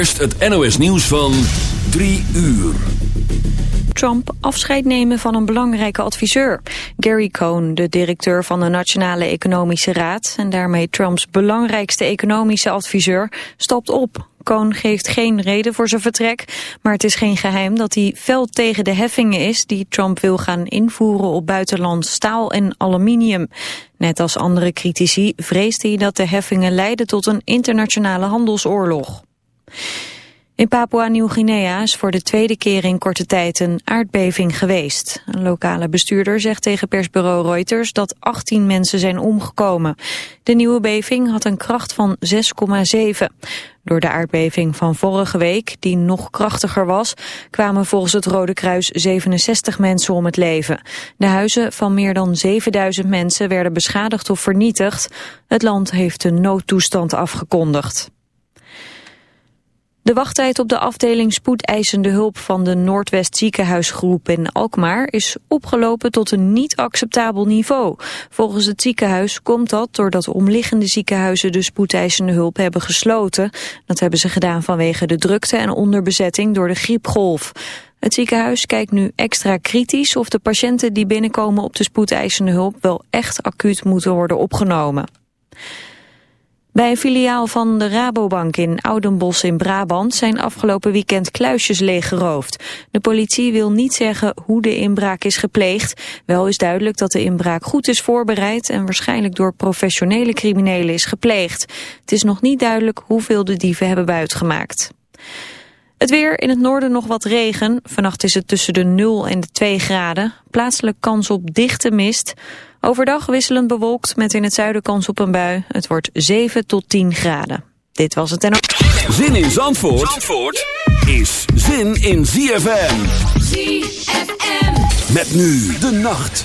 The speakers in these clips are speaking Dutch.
eerst het NOS nieuws van 3 uur. Trump afscheid nemen van een belangrijke adviseur. Gary Cohn, de directeur van de Nationale Economische Raad... en daarmee Trumps belangrijkste economische adviseur, stopt op. Cohn geeft geen reden voor zijn vertrek, maar het is geen geheim dat hij fel tegen de heffingen is die Trump wil gaan invoeren op buitenland staal en aluminium. Net als andere critici vreest hij dat de heffingen leiden tot een internationale handelsoorlog. In Papua-Nieuw-Guinea is voor de tweede keer in korte tijd een aardbeving geweest. Een lokale bestuurder zegt tegen persbureau Reuters dat 18 mensen zijn omgekomen. De nieuwe beving had een kracht van 6,7. Door de aardbeving van vorige week, die nog krachtiger was, kwamen volgens het Rode Kruis 67 mensen om het leven. De huizen van meer dan 7000 mensen werden beschadigd of vernietigd. Het land heeft een noodtoestand afgekondigd. De wachttijd op de afdeling spoedeisende hulp van de Noordwest ziekenhuisgroep in Alkmaar is opgelopen tot een niet acceptabel niveau. Volgens het ziekenhuis komt dat doordat omliggende ziekenhuizen de spoedeisende hulp hebben gesloten. Dat hebben ze gedaan vanwege de drukte en onderbezetting door de griepgolf. Het ziekenhuis kijkt nu extra kritisch of de patiënten die binnenkomen op de spoedeisende hulp wel echt acuut moeten worden opgenomen. Bij een filiaal van de Rabobank in Oudenbos in Brabant zijn afgelopen weekend kluisjes leeggeroofd. De politie wil niet zeggen hoe de inbraak is gepleegd. Wel is duidelijk dat de inbraak goed is voorbereid en waarschijnlijk door professionele criminelen is gepleegd. Het is nog niet duidelijk hoeveel de dieven hebben buitgemaakt. Het weer in het noorden nog wat regen. Vannacht is het tussen de 0 en de 2 graden. Plaatselijk kans op dichte mist. Overdag wisselend bewolkt met in het zuiden kans op een bui. Het wordt 7 tot 10 graden. Dit was het en Zin in Zandvoort, Zandvoort is zin in ZFM. ZFM. Met nu de nacht.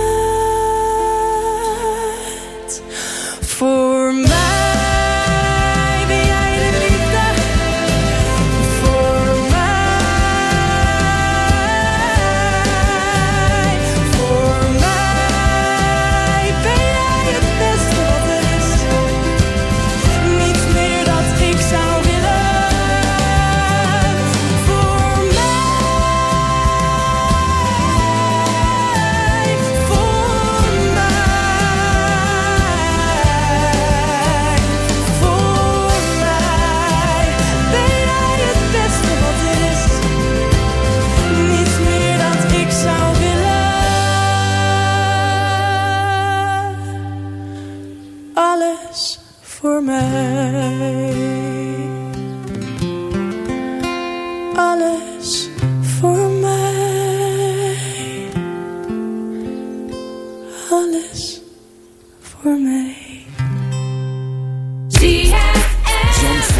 Mij.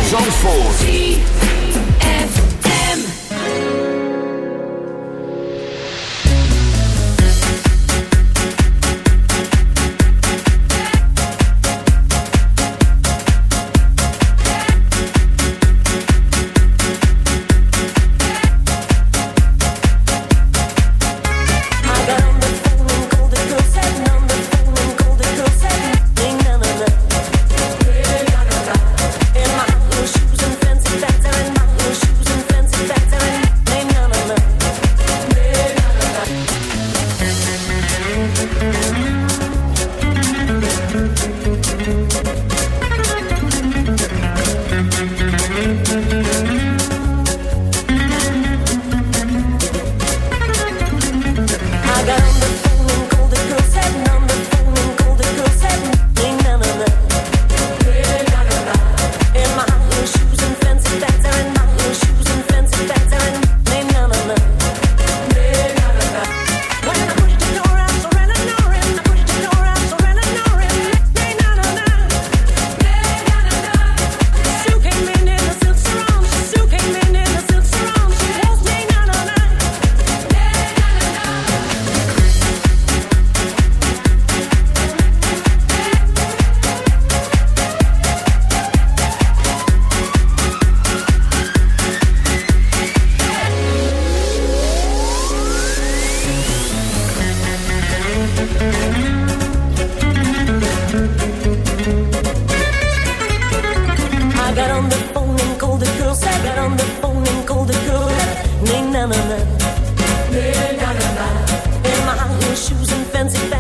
Zandvoort. na na na. In my high shoes and fancy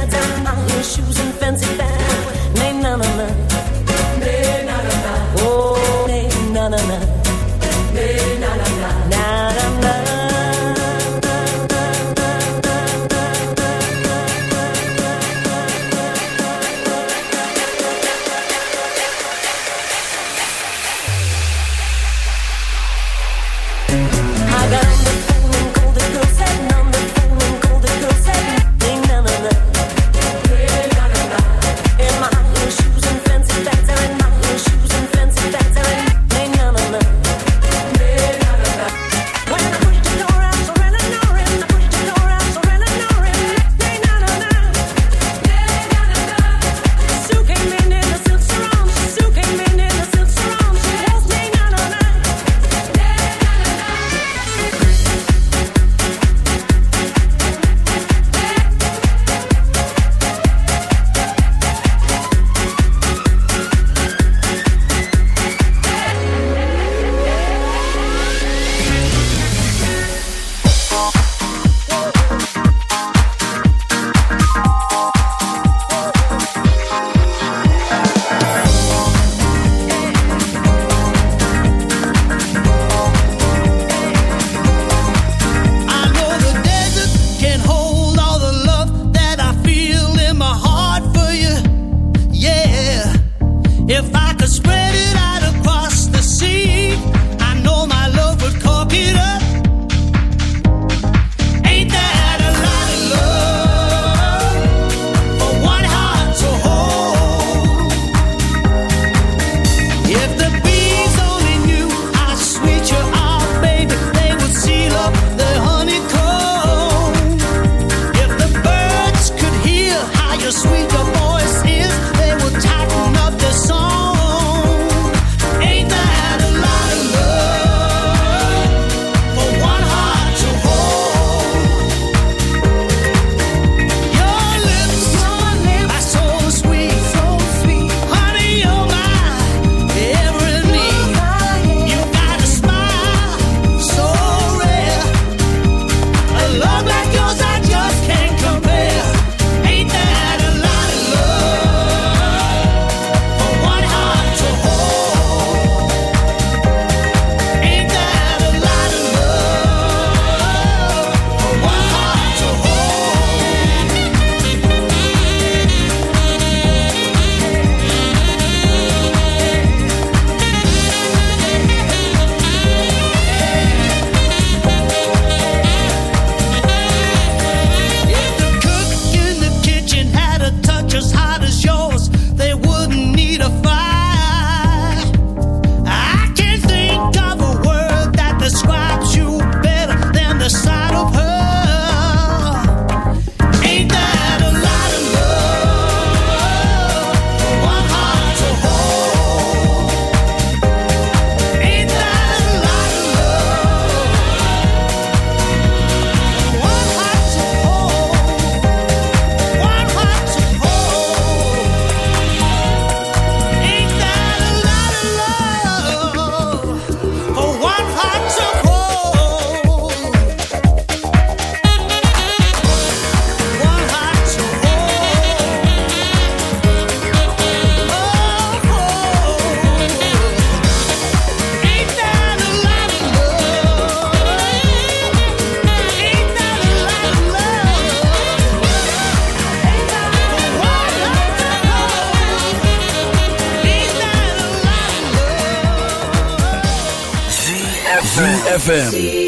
ZFM.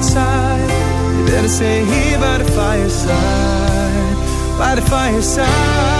Outside. You better stay here by the fireside, by the fireside.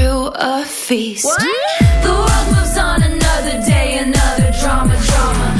and a feast. The world moves on another day, another drama, drama.